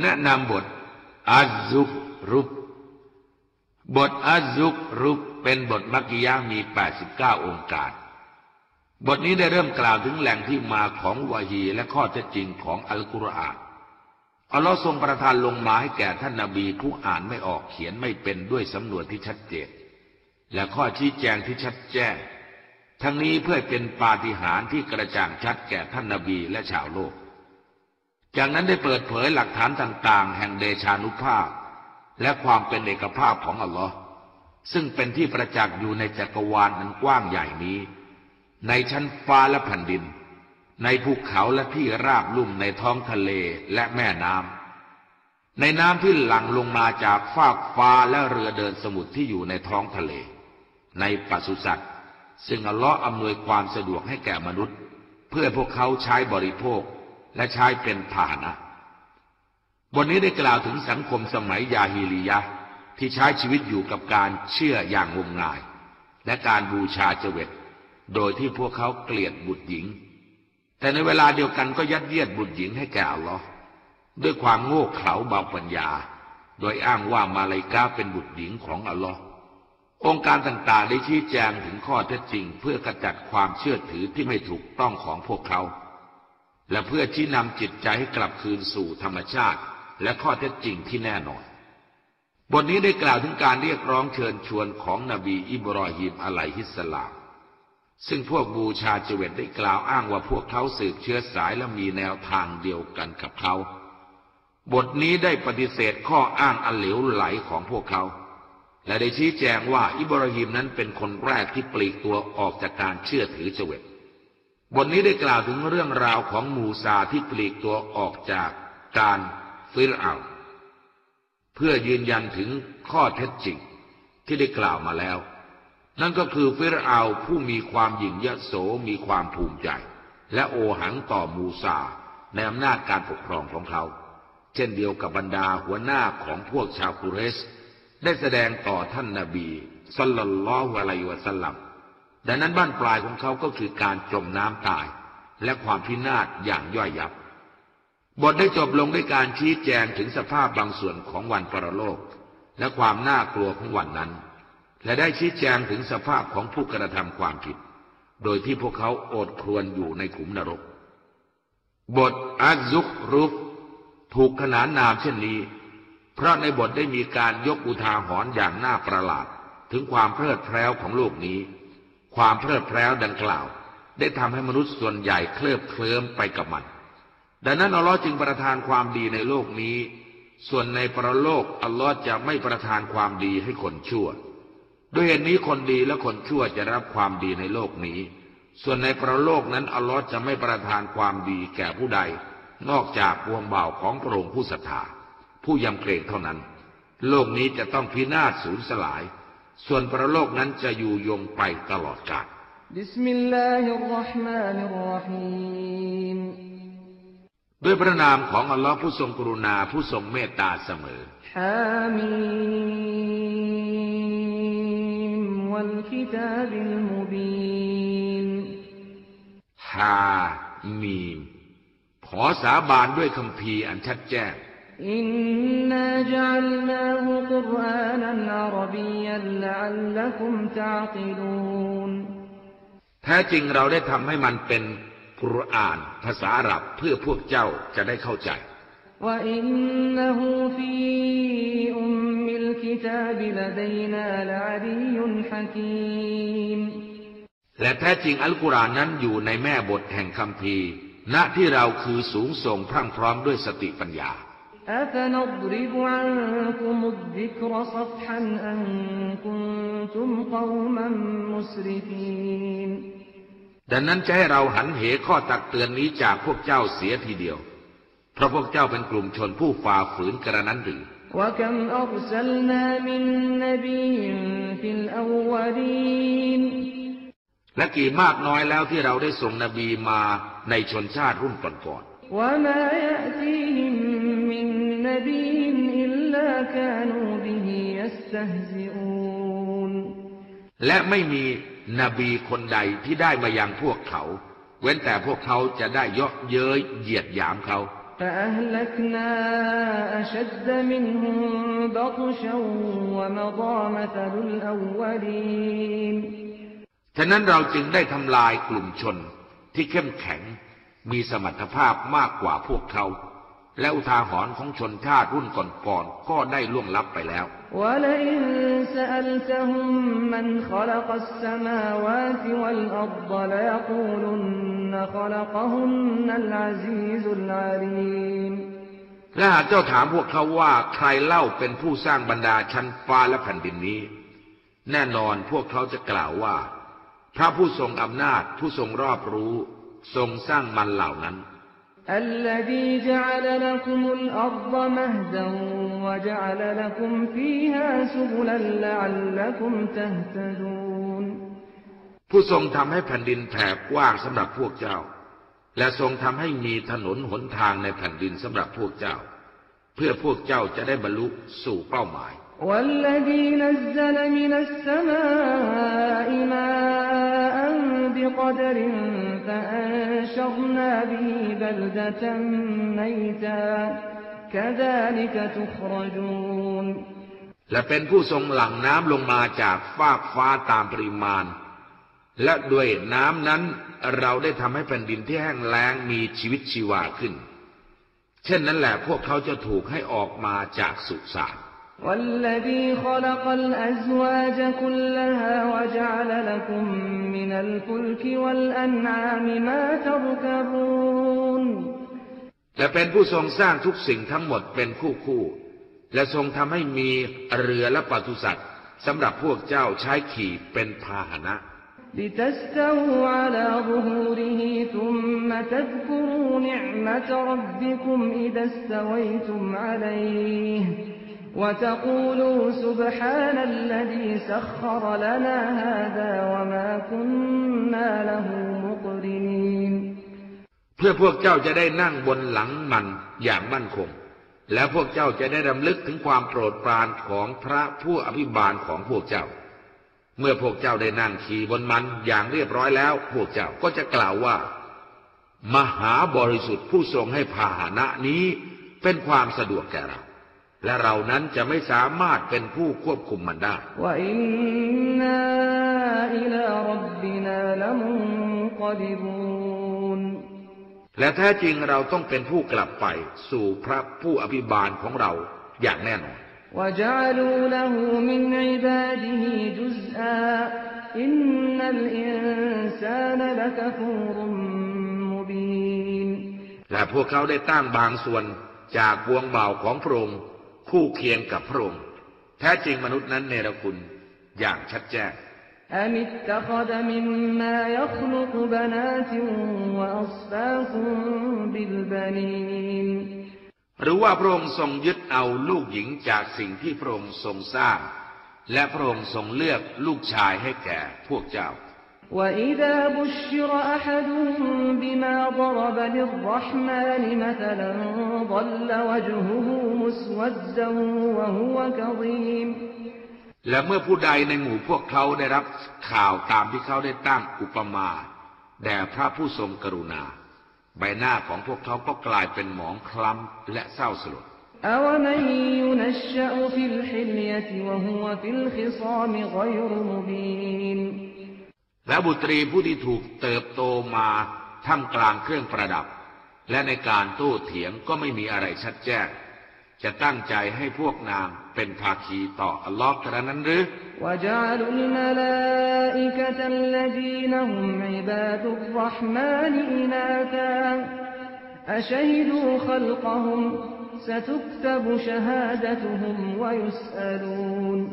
แนะนำบทอัซซุกรุบบทอัซซุกรุบเป็นบทมักกิยามี 89 องค์การ บทนี้ได้เริ่มกล่าวถึงแหล่งที่มาของวาฮีและข้อเท็จจริงของอัลกุรอานอัลลอฮ์ทรงประทานลงมาให้แก่ท่านนาบีผู้อ่านไม่ออกเขียนไม่เป็นด้วยสำนวนที่ชัดเจน และข้อชี้แจงที่ชัดแจ้ง ทั้งนี้เพื่อเป็นปาฏิหาริย์ที่กระจ่างชัดแก่ท่านนาบีและชาวโลก จากนั้นได้เปิดเผยหลักฐานต่างๆ แห่งเดชานุภาพ และความเป็นเอกภาพของอัลลอฮ์ซึ่งเป็นที่ประจักษ์อยู่ในจักรวาลอันกว้างใหญ่นี้ ในชั้นฟ้าและแผ่นดิน ในภูเขาและที่ราบลุ่มในท้องทะเลและแม่น้ำในน้ำที่หลั่งลงมาจากฟากฟ้าและเรือเดินสมุทรที่อยู่ในท้องทะเล ในปศุสัตว์ซึ่งอัลลอฮ์อำนวยความสะดวกให้แก่มนุษย์ เพื่อพวกเขาใช้บริโภค และใช้เป็นพาหนะบทนี้ได้กล่าวถึงสังคมสมัยยาฮิลียะที่ใช้ชีวิตอยู่กับการเชื่ออย่างงมงาย และการบูชาเจวิตโดยที่พวกเขาเกลียดบุตรหญิง แต่ในเวลาเดียวกันก็ยัดเยียดบุตรหญิงให้แก่อัลลอฮ์ด้วยความโง่เขลาเบาปัญญา โดยอ้างว่ามาลายกาเป็นบุตรหญิงของอัลลอฮ์องค์การต่างๆได้ชี้แจงถึงข้อเท็จจริง เพื่อกระจัดความเชื่อถือที่ไม่ถูกต้องของพวกเขา และเพื่อชี้นำจิตใจให้กลับคืนสู่ธรรมชาติ และข้อเท็จจริงที่แน่นอน บทนี้ได้กล่าวถึงการเรียกร้องเชิญชวนของนบีอิบรอฮิมอะลัยฮิสสลาม ซึ่งพวกบูชาเจเวตได้กล่าวอ้างว่าพวกเขาสืบเชื้อสายและมีแนวทางเดียวกันกับเขา บทนี้ได้ปฏิเสธข้ออ้างอันเหลวไหลของพวกเขา และได้ชี้แจงว่าอิบราฮิมนั้นเป็นคนแรกที่ปลีกตัวออกจากการเชื่อถือเจวิต บทนี้ได้กล่าวถึงเรื่องราวของมูซาที่ปลีกตัวออกจากการฟิรเอาเพื่อยืนยันถึงข้อเท็จจริงที่ได้กล่าวมาแล้ว นั่นก็คือฟิรเอาผู้มีความหยิ่งยโสมีความภูมิใจ และโอหังต่อมูซาในอำนาจการปกครองของเขา เช่นเดียวกับบรรดาหัวหน้าของพวกชาวกุเรส ได้แสดงต่อท่านนาบีสัลลัลลอฮุอะลัยวะสัลลัม ดังนั้นบ้านปลายของเขาก็คือการจมน้ำตาย และความพินาศอย่างย่อยยับบทได้จบลงด้วยการชี้แจงถึงสภาพบางส่วนของวันปรโลก และความน่ากลัวของวันนั้น และได้ชี้แจงถึงสภาพของผู้กระทำความผิด โดยที่พวกเขาอดครวนอยู่ในขุมนรก บทอัซุกรุฟถูกขนานนามเช่นนี้ เพราะในบทได้มีการยกอุทาหรณ์อย่างน่าประหลาด ถึงความเพลิดเพลินของโลกนี้ ความเพลิดเพลินดังกล่าว ได้ทำให้มนุษย์ส่วนใหญ่เคลิบเคลิ้มไปกับมัน ดังนั้นอัลลอฮ์จึงประทานความดีในโลกนี้ ส่วนในประโลกอัลลอฮ์จะไม่ประทานความดีให้คนชั่ว ด้วยเหตุนี้คนดีและคนชั่วจะรับความดีในโลกนี้ ส่วนในประโลกนั้นอัลลอฮ์จะไม่ประทานความดีแก่ผู้ใด นอกจากพวงเบาของพระองค์ผู้ศรัทธาผู้ยำเกรงเท่านั้น โลกนี้จะต้องพินาศสูญสลาย ส่วนประโลกนั้นจะอยู่ยงไปตลอดกาลด้วยพระนามของอัลลอฮ์ผู้ทรงกรุณาผู้ทรงเมตตาเสมอฮามีมวัลกิตาบิลมุบีฮามีมขอสาบานด้วยคัมภีร์อันชัดแจ้ง إنا جعلناه قرآنا عربيا لعلكم تعقلونแท้จริงเราได้ทำให้มันเป็นกุรอาน ภาษาอาหรับเพื่อพวกเจ้าจะได้เข้าใจوإنه في أم الكتاب لدينا لعلي حكيمีมและแท้จริงอัลกุรอานนั้นอยู่ในแม่บทแห่งคำพีณที่เราคือสูงส่งพรั่งพร้อมด้วยสติปัญญา أفنضرب عنكم الذكر صفحا أن كنتم قوما مسرفين ดังนั้นจะให้เราหันเหข้อตักเตือนนี้จากพวกเจ้าเสียทีเดียว เพราะพวกเจ้าเป็นกลุ่มชนผู้ฝ่าฝืนกระนั้นหรือและกี่มากน้อยแล้วที่เราได้ส่งนบีมาในชนชาติรุ่นก่อนๆ نبي إلا كانوا به يستهزئون และไม่มีนบีคนใดที่ได้มายังพวกเขา เว้นแต่พวกเขาจะได้เยาะเย้ยเหยียดหยามเขา فأهلكنا أشد منهم بطشا ومضى مثل الأولين ฉะนั้นเราจึงได้ทำลายกลุ่มชนที่เข้มแข็งมีสมรรถภาพมากกว่าพวกเขา และอุทาหรณ์ของชนชาติรุ่นก่อนๆกก็ได้ล่วงลับไปแล้วและหากเจ้าถามพวกเขาว่าใครเล่าเป็นผู้สร้างบรรดาชั้นฟ้าและแผ่นดินนี้ แน่นอนพวกเขาจะกล่าวว่า พระผู้ทรงอำนาจผู้ทรงรอบรู้ ทรงสร้างมันเหล่านั้น الذي جعل لكم الأرض مهدا وجعل لكم فيها سبلا لعلكم تهتدون ผู้ทรงทำให้แผ่นดินแผ่กว้างสำหรับพวกเจ้า และทรงทำให้มีถนนหนทางในแผ่นดินสำหรับพวกเจ้า เพื่อพวกเจ้าจะได้บรรลุสู่เป้าหมาย والذي نزل من السماء ماء بقدر فأنشرنا به بلدة ميتا كذلك تخرجون และเป็นผู้ทรงหลั่งน้ำลงมาจากฟากฟ้าตามปริมาณ และด้วยน้ำนั้นเราได้ทำให้แผ่นดินที่แห้งแล้งมีชีวิตชีวาขึ้น เช่นนั้นแหละพวกเขาจะถูกให้ออกมาจากสุสาน والذي خلق الأزواج كلها وجعل لكم من الفلك والأنعام ما تركبون และเป็นผู้ทรงสร้างทุกสิ่งทั้งหมดเป็นคู่คู่ๆและทรงทำให้มีเรือและปศุสัตว์สำหรับพวกเจ้าใช้ขี่เป็นพาหนะ لتستووا على ظهوره ثم تذكروا نعمة ربكم إذا استويتم عليه وتقولوا سبحان الذي سخر لنا هذا وما كنا له مقرنين เพื่อพวกเจ้าจะได้นั่งบนหลังมันอย่างมั่นคง และพวกเจ้าจะได้รำลึกถึงความโปรดปรานของพระผู้อภิบาลของพวกเจ้า เมื่อพวกเจ้าได้นั่งขี่บนมันอย่างเรียบร้อยแล้ว พวกเจ้าก็จะกล่าวว่า มหาบริสุทธิ์ผู้ทรงให้พาหนะนี้เป็นความสะดวกแก่เรา และเรานั้นจะไม่สามารถเป็นผู้ควบคุมมันได้ และแท้จริงเราต้องเป็นผู้กลับไป สู่พระผู้อภิบาลของเราอย่างแน่นอนและพวกเขาได้ตั้งบางส่วนจากวงเบาของพระองค์ คู่เคียงกับพระองค์ แท้จริงมนุษย์นั้นเนรคุณอย่างชัดแจ้งหรือว่าพระองค์ทรงยึดเอาลูกหญิงจากสิ่งที่พระองค์ทรงสร้าง และพระองค์ทรงเลือกลูกชายให้แก่พวกเจ้า وإذا بشر أحدهم بما ضرب للرحمن مثلا ظل وجهه مسودا وهو كظيم และเมื่อผู้ใดในหมู่พวกเขาได้รับข่าวตามที่เขาได้ตั้งอุปมาแด่พระผู้ทรงกรุณา ใบหน้าของพวกเขาก็กลายเป็นหมองคล้ำและเศร้าสลด และบุตรีผู้ที่ถูกเติบโตมาท่ามกลางเครื่องประดับ และในการโต้เถียงก็ไม่มีอะไรชัดแจ้ง จะตั้งใจให้พวกนางเป็นภาคีต่ออัลลอฮ์กระนั้นหรือแ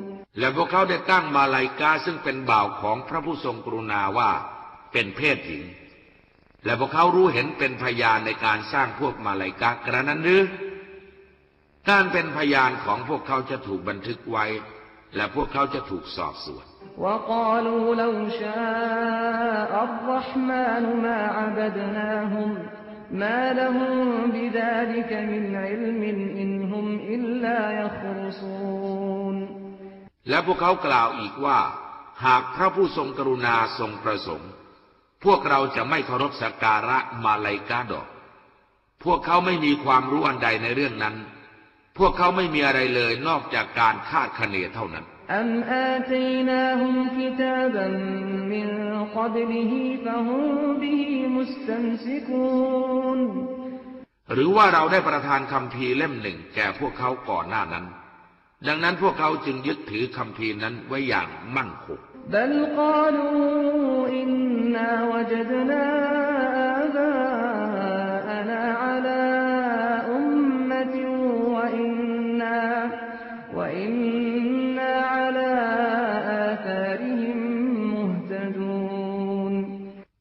ละ هم عباد الرحمن إناثا أشهدوا خلقهم ستكتب شهادتهم ويسألون และพวกเขาได้ตั้งมาลายกาซึ่งเป็นบ่าวของพระผู้ทรงกรุณาว่าเป็นเพศหญิง และพวกเขารู้เห็นเป็นพยานในการสร้างพวกมาลายกากระนั้นหรือ การเป็นพยานของพวกเขาจะถูกบันทึกไว้ และพวกเขาจะถูกสอบสวน وقالوا لو شاء الرحمن ما عبدناهم ما لهم بذلك من علم إن هم إلا يخرصون และพวกเขากล่าวอีกว่า หากพระผู้ทรงกรุณาทรงประสงค์ พวกเราจะไม่เคารพสักการะมาลายกาดอก พวกเขาไม่มีความรู้อันใดในเรื่องนั้น พวกเขาไม่มีอะไรเลยนอกจากการคาดคะเนเท่านั้น أم آتيناهم كتابا من قبله فهم به مستمسكون หรือว่าเราได้ประทานคำพีร์เล่มหนึ่งแก่พวกเขาก่อนหน้านั้น ดังนั้นพวกเขาจึงยึดถือคำพีนั้นไว้อย่างมั่นคง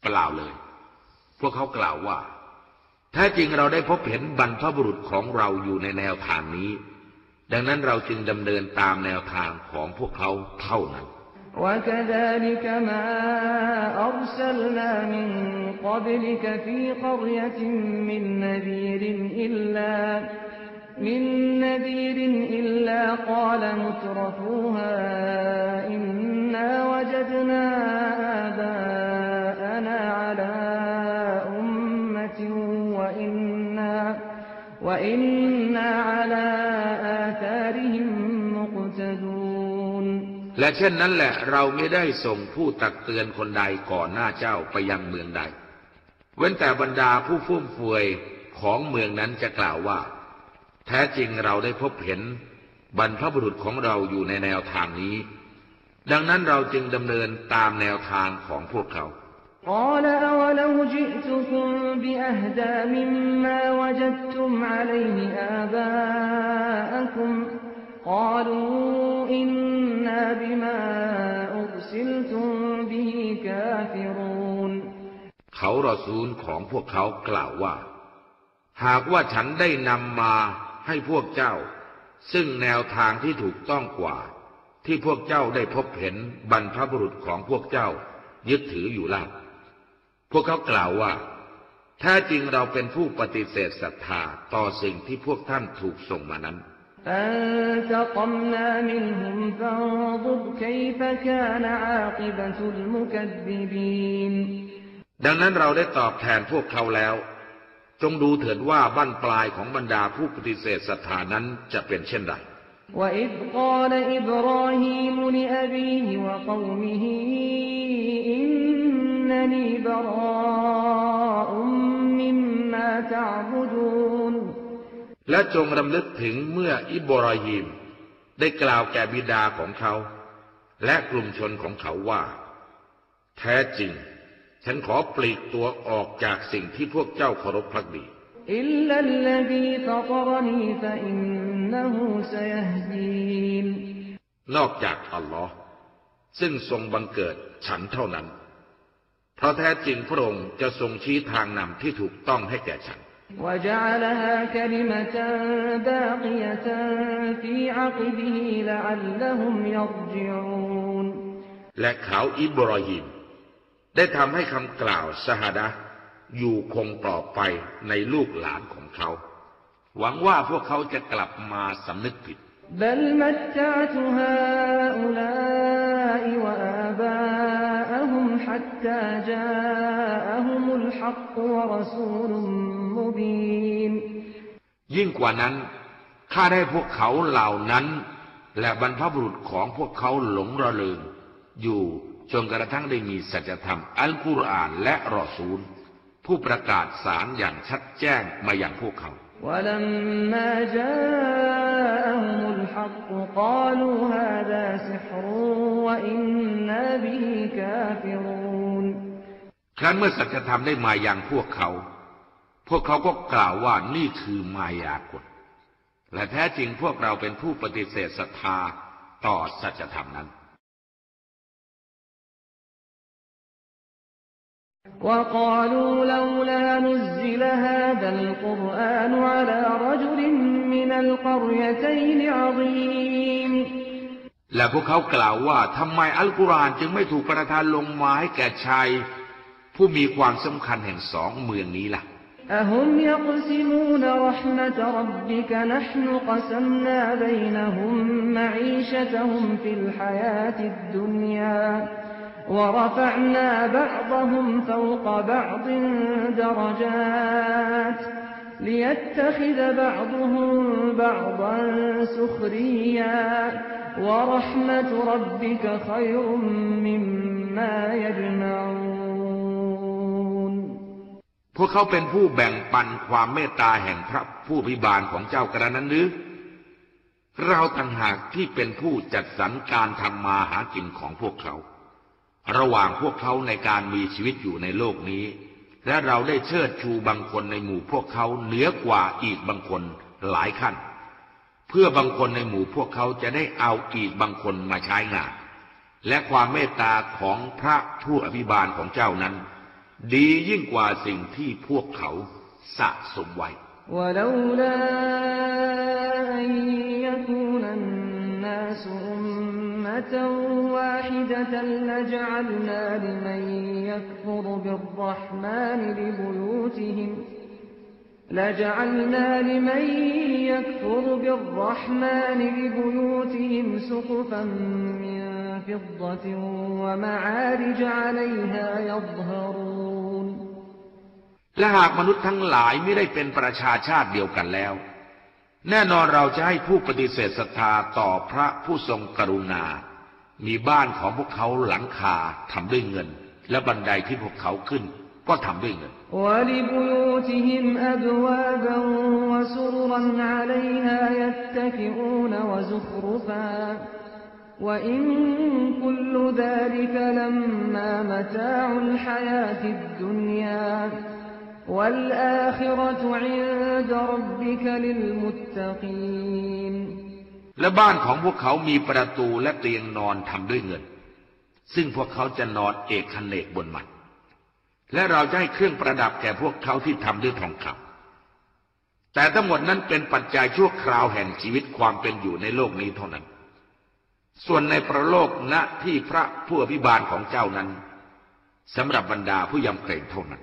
กล่าวเลย พวกเขากล่าวว่า แท้จริงเราได้พบเห็นบรรพบุรุษของเราอยู่ในแนวทางนี้ ดังนั้นเราจึงดำเนินตามแนวทางของพวกเขาเท่านั้น وكذلك ما أرسلنا من قبلك في قرية من نذير إلا من نذير إلا قال مترفوها إنا وجدنا آباءنا على أمة وإنا وإنا على และเช่นนั้นแหละเราไม่ได้ส่งผู้ตักเตือนคนใดก่อนหน้าเจ้าไปยังเมืองใด เว้นแต่บรรดาผู้ฟุ่มเฟือยของเมืองนั้นจะกล่าวว่า แท้จริงเราได้พบเห็นบรรพบุรุษของเราอยู่ในแนวทางนี้ ดังนั้นเราจึงดำเนินตามแนวทางของพวกเขา قال أولو جئتكم بأهدى مما وجدتم عليه آباءكم เขารอซูลของพวกเขากล่าวว่า หากว่าฉันได้นำมาให้พวกเจ้า ซึ่งแนวทางที่ถูกต้องกว่า ที่พวกเจ้าได้พบเห็นบรรพบุรุษของพวกเจ้า ยึดถืออยู่ล่ะพวกเขากล่าวว่าแท้จริงเราเป็นผู้ปฏิเสธศรัทธาต่อสิ่งที่พวกท่านถูกส่งมานั้น فانتقمنا منهم فانظر كيف كان عاقبة المكذبين ดังนั้นเราได้ตอบแทนพวกเขาแล้ว จงดูเถิดว่าบั้นปลายของบรรดาผู้ปฏิเสธศรัทธานั้นจะเป็นเช่นไร وإذ قال إبراهيم لأبيه وقومه إنني براء مما تعبدون และจงรำลึกถึงเมื่ออิบรอฮิมได้กล่าวแก่บิดาของเขา และกลุ่มชนของเขาว่า แท้จริง ฉันขอปลีกตัวออกจากสิ่งที่พวกเจ้าเคารพพักดีإلا الذي فطرني فإنه سيهدينนอกจากอัลลอฮ์ซึ่งทรงบังเกิดฉันเท่านั้น เพราะแท้จริงพระองค์จะทรงชี้ทางนำที่ถูกต้องให้แก่ฉัน وجعلها كلمة باقية في عقبه لعلهم يرجعون และเขาอิบราฮิมได้ทำให้คำกล่าวชาฮดะห์อยู่คงต่อไปในลูกหลานของเขา หวังว่าพวกเขาจะกลับมาสำนึกผิด بل متعت هؤلاء وآباءهم حتى جاءهم الحق ورسول مبين ยิ่งกว่านั้นข้าได้พวกเขาเหล่านั้น และบรรพบุรุษของพวกเขาหลงระเริง อยู่จนกระทั่งได้มีสัจธรรม อัลกุรอานและรอซูล ผู้ประกาศสารอย่างชัดแจ้งมาอย่างพวกเขา ولما جاءهم الحق قالوا هذا سحر وإنا به كافرون ครั้นเมื่อสัจธรรมได้มาอย่างพวกเขา พวกเขาก็กล่าวว่านี่คือมายากล และแท้จริงพวกเราเป็นผู้ปฏิเสธศรัทธาต่อสัจธรรมนั้น وقالوا لولا نزل هذا القرآن على رجل من القريتين عظيم และพวกเขากล่าวว่าทำไมอัลกุรอานจึงไม่ถูกประทานลงมาให้แก่ชาย ผู้มีความสำคัญแห่งสองเมืองนี้ล่ะ أهم يقسمون رحمة ربك نحن قسمنا بينهم معيشتهم في الحياة الدنيا ورفعنا بعضهم فوق بعض درجات ليتخذ بعضهم بعضا سخريا ورحمة ربك خير مما يجمعون พวกเขาเป็นผู้แบ่งปันความเมตตาแห่งพระผู้พิบาลของเจ้ากระนั้นหรือ เราต่างหากที่เป็นผู้จัดสรรการทำมาหากินของพวกเขา ระหว่างพวกเขาในการมีชีวิตอยู่ในโลกนี้ และเราได้เชิดชูบางคนในหมู่พวกเขาเหนือกว่าอีกบางคนหลายขั้น เพื่อบางคนในหมู่พวกเขาจะได้เอาอีกบางคนมาใช้งาน และความเมตตาของพระผู้อภิบาลของเจ้านั้น ดียิ่งกว่าสิ่งที่พวกเขาสะสมไว้ว أن يكون الناس أمة واحدة لجعلنا لمن يكفر بالرحمن لبيوتهم لجعلنا لمن يكفر بالرحمن لبيوتهم سقفا من فضة ومعارج عليها يظهرون และหากมนุษย์ทั้งหลายไม่ได้เป็นประชาชาติเดียวกันแล้ว แน่นอนเราจะให้ผู้ปฏิเสธศรัทธาต่อพระผู้ทรงกรุณา มีบ้านของพวกเขาหลังคาทำด้วยเงิน และบันไดที่พวกเขาขึ้น ก็ทำด้วยเงินและ และบ้านของพวกเขามีประตูและเตียงนอนทำด้วยเงิน ซึ่งพวกเขาจะนอนเอกคเนกบนมัน และเราจะให้เครื่องประดับแก่พวกเขาที่ทำด้วยทองคำแต่ทั้งหมดนั้นเป็นปัจจัยชั่วคราวแห่งชีวิตความเป็นอยู่ในโลกนี้เท่านั้น ส่วนในประโลกณที่พระผู้อภิบาลของเจ้านั้นสำหรับบรรดาผู้ยำเกรงเท่านั้น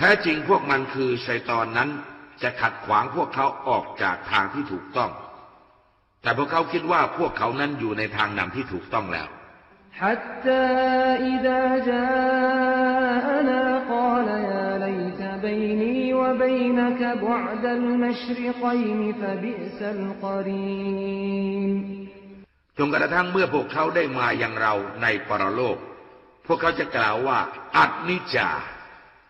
ท้จริงพวกมันคือชัยตอนนั้นจะขัดขวางพวกเขาออกจากทางที่ถูกต้อง แต่พวกเขาคิดว่าพวกเขานั้นอยู่ในทางนำที่ถูกต้องแล้ว حتى إذا جاءنا قال يا ليت بيني وبينك بعد المشرقين فبئس القرين จนกระทั่งเมื่อพวกเขาได้มายังเราในปรโลก พวกเขาจะกล่าวว่า อัดนิจจา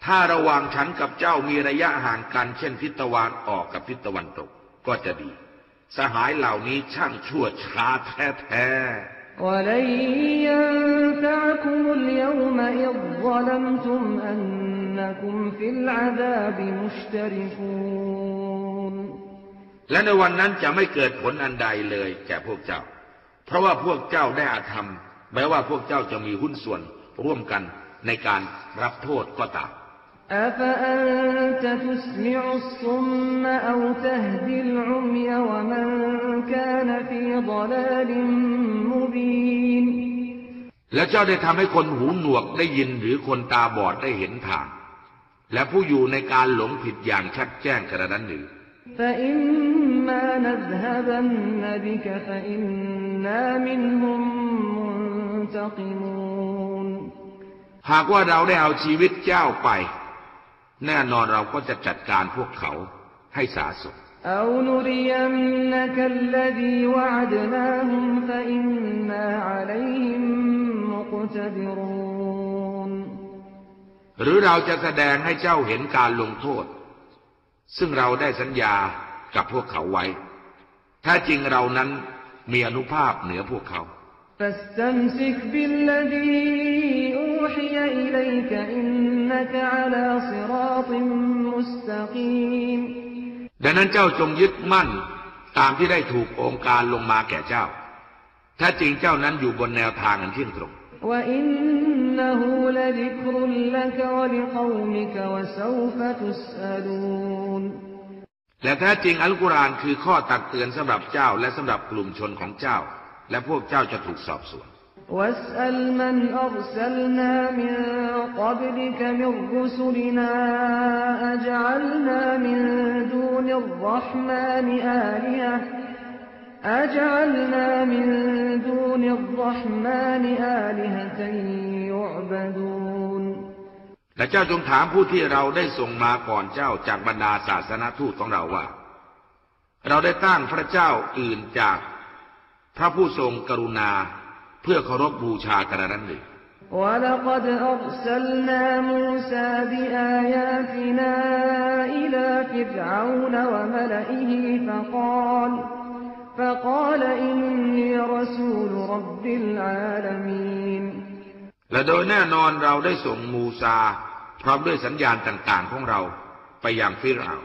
ถ้าระหว่างฉันกับเจ้ามีระยะห่างกัน เช่นทิศตะวันออกกับทิศตะวันตก ก็จะดี สหายเหล่านี้ช่างชั่วช้าแท้แท้และในวันนั้นจะไม่เกิดผลอันใดเลยแก่พวกเจ้า เพราะว่าพวกเจ้าได้อาธรรม แม้ว่าพวกเจ้าจะมีหุ้นส่วนร่วมกันในการรับโทษก็ตาม أفأنت تسمع الصم أو تهدي العمي ومن كان في ضلال مبين และเจ้าได้ทำให้คนหูหนวกได้ยินหรือคนตาบอดได้เห็นทาง และผู้อยู่ในการหลงผิดอย่างชัดแจ้งกระนั้นหรือ فإما نذهبن بك فإنا منهم منتقمون หากว่าเราได้เอาชีวิตเจ้าไป แน่นอนเราก็จะจัดการพวกเขาให้สาสมหรือเราจะแสดงให้เจ้าเห็นการลงโทษ ซึ่งเราได้สัญญากับพวกเขาไว้ ถ้าจริงเรานั้นมีอนุภาพเหนือพวกเขา فاستمسك بالذي أوحي إليك إنك على صراط مستقيم ดังนั้นเจ้าจงยึดมั่นตามที่ได้ถูกองค์การลงมาแก่เจ้า ถ้าจริงเจ้านั้นอยู่บนแนวทางอันเที่ยงตรง وإنه لذكر لك ولقومك وسوف تسألون และแท้จริงอัลกุรอานคือข้อตักเตือนสำหรับเจ้าและสำหรับกลุ่มชนของเจ้า และพวกเจ้าจะถูกสอบสวน واسأل من أرسلنا من قبلك من رسلنا أجعلنا من دون الرحمن آلهة أجعلنا من دون الرحمن آلهة يعبدون และเจ้าจงถามผู้ที่เราได้ส่งมาก่อนเจ้าจากบรรดาศาสนาทูตของเราว่า เราได้ตั้งพระเจ้าอื่นจาก พระผู้ทรงกรุณาเพื่อเคารพบบูชากระนั้นเลยและโดยแน่นอนเราได้ส่งมูซา พร้อมด้วยสัญญาณต่างๆของเราไปยังฟิร์อา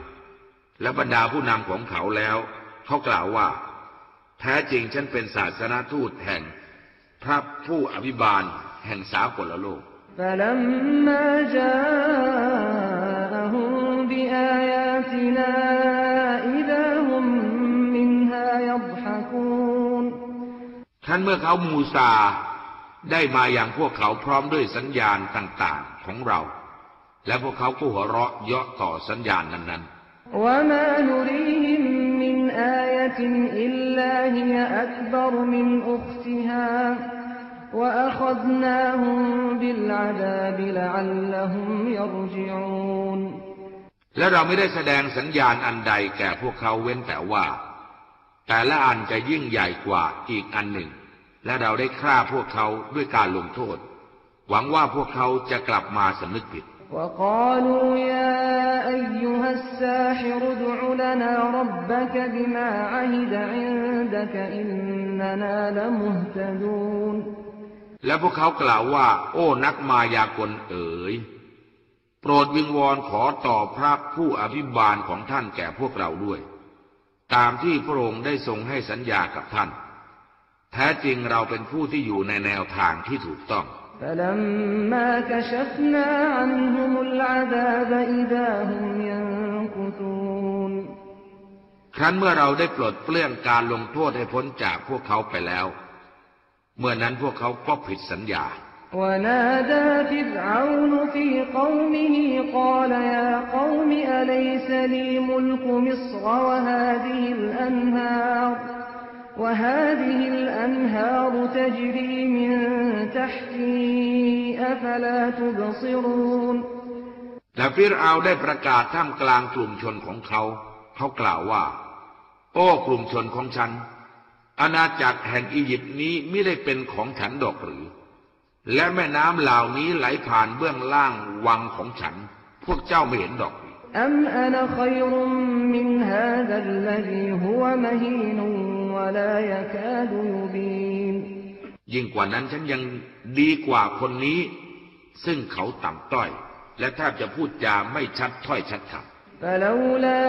และบรรดาผู้นำของเขาแล้ว เขากล่าวว่า แท้จริงฉันเป็นศาสนาทูตแห่ง พระผู้อภิบาลแห่งสากลโลก فلما جاءهم بآياتنا إذا هم منها يضحكون ท่านเมื่อเขามูซาได้มาอย่างพวกเขาพร้อมด้วยสัญญาณต่างๆของเรา และพวกเขาก็หัวเราะเยาะต่อสัญญาณนั้น وما نريهم من آية إلا هي أكبر من أختها وأخذناهم بالعذاب لعلهم يرجعون ๆ และเราไม่ได้แสดงสัญญาณอันใดแก่พวกเขาเว้นแต่ว่า แต่ละอันจะยิ่งใหญ่กว่าอีกอันหนึ่ง และเราได้ฆ่าพวกเขาด้วยการลงโทษ หวังว่าพวกเขาจะกลับมาสำนึกผิด وقالوا يا أيها الساحر ادع لنا ربك بما عهد عندك إننا لمهتدون และพวกเขากล่าวว่า โอ้ นักมายากลเอ๋ย โปรดวิงวอนขอต่อพระผู้อภิบาลของท่านแก่พวกเราด้วย ตามที่พระองค์ได้ทรงให้สัญญากับท่าน แท้จริงเราเป็นผู้ที่อยู่ในแนวทางที่ถูกต้อง فلما كشفنا عنهم العذاب إذا هم ينكثون ครั้นเมื่อเราได้ปลดเปลื้องการลงโทษให้พ้นจากพวกเขาไปแล้ว เมื่อนั้นพวกเขาก็ผิดสัญญา ونادى فرعون في قومه قال يا قوم أليس لي ملك مصر وهذه الأنهار وهذه الأنهار تجري من تحتي أفلا تبصرون และฟิรเอาได้ประกาศท่ามกลางกลุ่มชนของเขา เขากล่าวว่า โอ้กลุ่มชนของฉัน อาณาจักรแห่งอียิปต์นี้ไม่ได้เป็นของฉันดอกหรือ และแม่น้ำเหล่านี้ไหลผ่านเบื้องล่างวังของฉัน พวกเจ้าไม่เห็นดอกหรือ أم أنا خير من هذا الذي هو مهين ولا يكاد يبين ยิ่งกว่านั้นฉันยังดีกว่าคนนี้ ซึ่งเขาต่ำต้อย และแทบจะพูดจาไม่ชัดถ้อยชัดคำ فلولا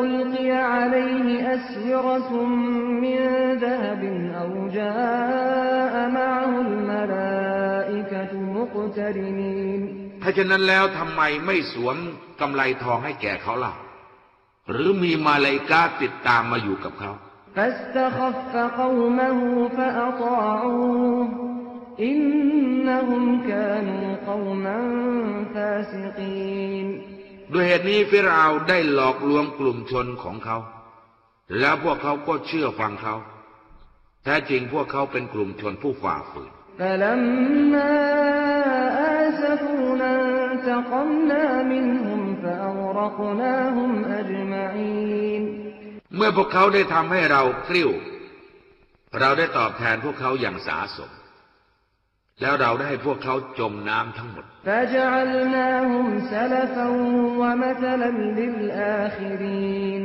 ألقي عليه أسورة من ذهب أو جاء معه الملائكة مقترنين ถ้าฉะนั้นแล้วทำไมไม่สวมกำไลทองให้แก่เขาล่ะ หรือมีมาเลายกาติดตามมาอยู่กับเขา فاستخف قومه فأطاعوه إنهم كانوا قوما فاسقين ด้วยเหตุนี้ฟิรเอาได้หลอกลวงกลุ่มชนของเขา แล้วพวกเขาก็เชื่อฟังเขา แท้จริงพวกเขาเป็นกลุ่มชนผู้ฝ่าฝืน فلما آسفونا انتقمنا منهم فأغرقناهم أجمعين เมื่อพวกเขาได้ทำให้เรากริ้ว เราได้ตอบแทนพวกเขาอย่างสาสม แล้วเราได้ให้พวกเขาจมน้ำทั้งหมด فجعلناهم سلفا ومثلا للآخرين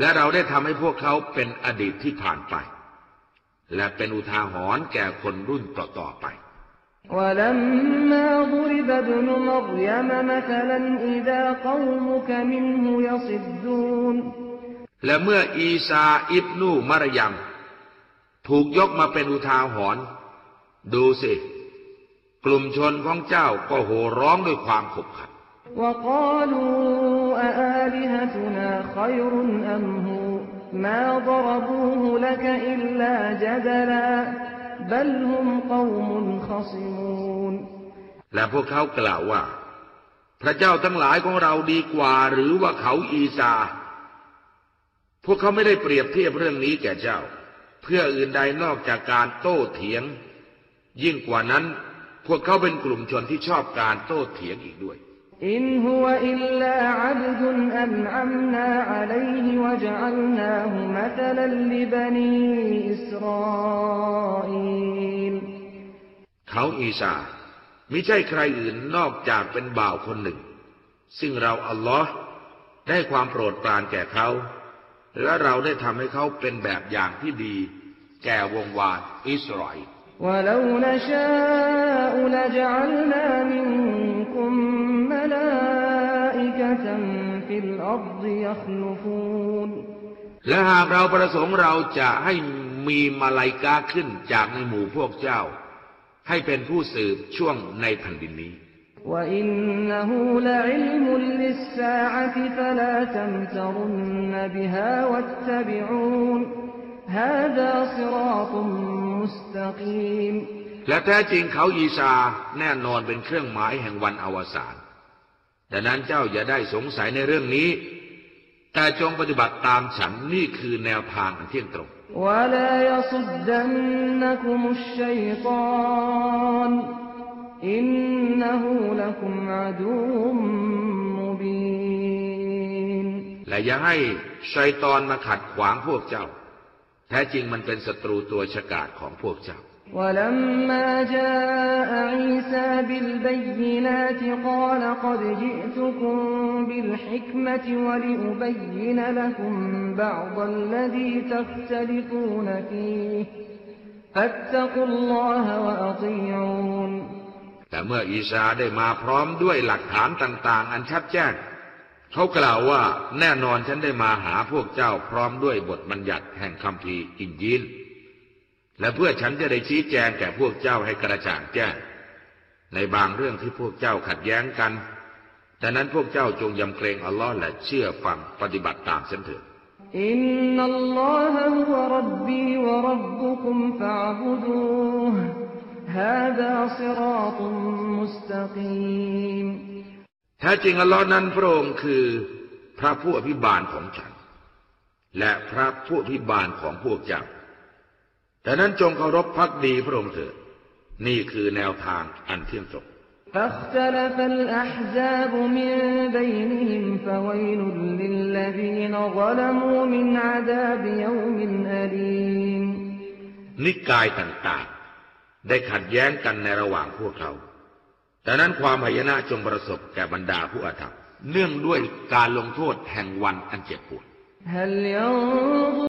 และเราได้ทำให้พวกเขาเป็นอดีตที่ผ่านไป และเป็นอุทาหรณ์แก่คนรุ่นต่อๆไป ولما ضرب ابن مريم مثلا إذا قومك منه يصدون และเมื่ออีซาอิบนูมารยัม ถูกยกมาเป็นอุทาหรณ์ดูสิ กลุ่มชนของเจ้าก็โห่ร้องด้วยความขบขันและพวกเขากล่าวว่า พระเจ้าทั้งหลายของเราดีกว่าหรือว่าเขาอีซา พวกเขาไม่ได้เปรียบเทียบเรื่องนี้แก่เจ้า เพื่ออื่นใดนอกจากการโต้เถียง ยิ่งกว่านั้น พวกเขาเป็นกลุ่มชนที่ชอบการโต้เถียงอีกด้วยอินฮุวอิลลาอับดุนอันอัมนาอะลัยฮิวะจัลนาหุมะตลัลลิบนีอิสราอิลเขาอีสาม่ใช่ใครอื่นนอกจากเป็นบ่าวคนหนึ่ง ซึ่งเราอัลลอฮ์ได้ความโปรดปรานแก่เขา และเราได้ทำให้เขาเป็นแบบอย่างที่ดี แก่วงวานอิสราเอล ولو نشاء لجعلنا منكم ملائكة في الأرض يخلفون และหากเราประสงค์เราจะให้มีมาลายกาขึ้นจากในหมู่พวกเจ้า ให้เป็นผู้สืบช่วงในแผ่นดินนี้ وإنه لعلم للساعة فلا تمترن بها واتبعون هذا صراط مستقيم และแท้จริงเขาอีซาแน่นอนเป็นเครื่องหมายแห่งวันอวสานดังนั้นเจ้าอย่าได้สงสัยในเรื่องนี้ แต่จงปฏิบัติตามฉันนี่คือแนวทางอันเที่ยงตรง ولا يصدنكم الشيطان إنه لكم عدو مبين และอย่าให้ชัยตอนมาขัดขวางพวกเจ้า แท้จริงมันเป็นศัตรูตัวฉกาจของพวกเจ้า ولما جاء عيسى بالبينات قال قد جئتكم بالحكمة ولأبين لكم بعض الذي تختلفون فيه فاتقوا الله وأطيعون แต่เมื่ออีสาได้มาพร้อมด้วยหลักฐานต่าง ๆ อันชัดแจ้ง เขากล่าวว่าแน่นอนฉันได้มาหาพวกเจ้าพร้อมด้วยบทบัญญัติแห่งคำพีอินยินและเพื่อฉันจะได้ชี้แจงแก่พวกเจ้าให้กระจ่างแจ้ง ในบางเรื่องที่พวกเจ้าขัดแย้งกันดังนั้นพวกเจ้าจงยำเกรงอัลลอฮ์และเชื่อฟังปฏิบัติตามฉันเถิดอินนัลลอฮะฮุวะรับบีวะรับบุคุมฟะบุดู هذا صراط مستقيم แท้จริงอัลลอฮ์นั้นพระองค์คือพระผู้อภิบาลของฉัน และพระผู้อภิบาลของพวกเจ้าแต่นั้นจงเคารพพักดีพระองค์เถิด นี่คือแนวทางอันเที่ยงตรง فاختلف الأحزاب من بينهم فويل للذين ظلموا من عذاب يوم أليم นิกายต่างๆ ได้ขัดแย้งกันในระหว่างพวกเขาดังนั้นความหายนะจงประสบแก่บรรดาผู้อาถรรพ์เนื่องด้วยการลงโทษแห่งวันอันเจ็บปวด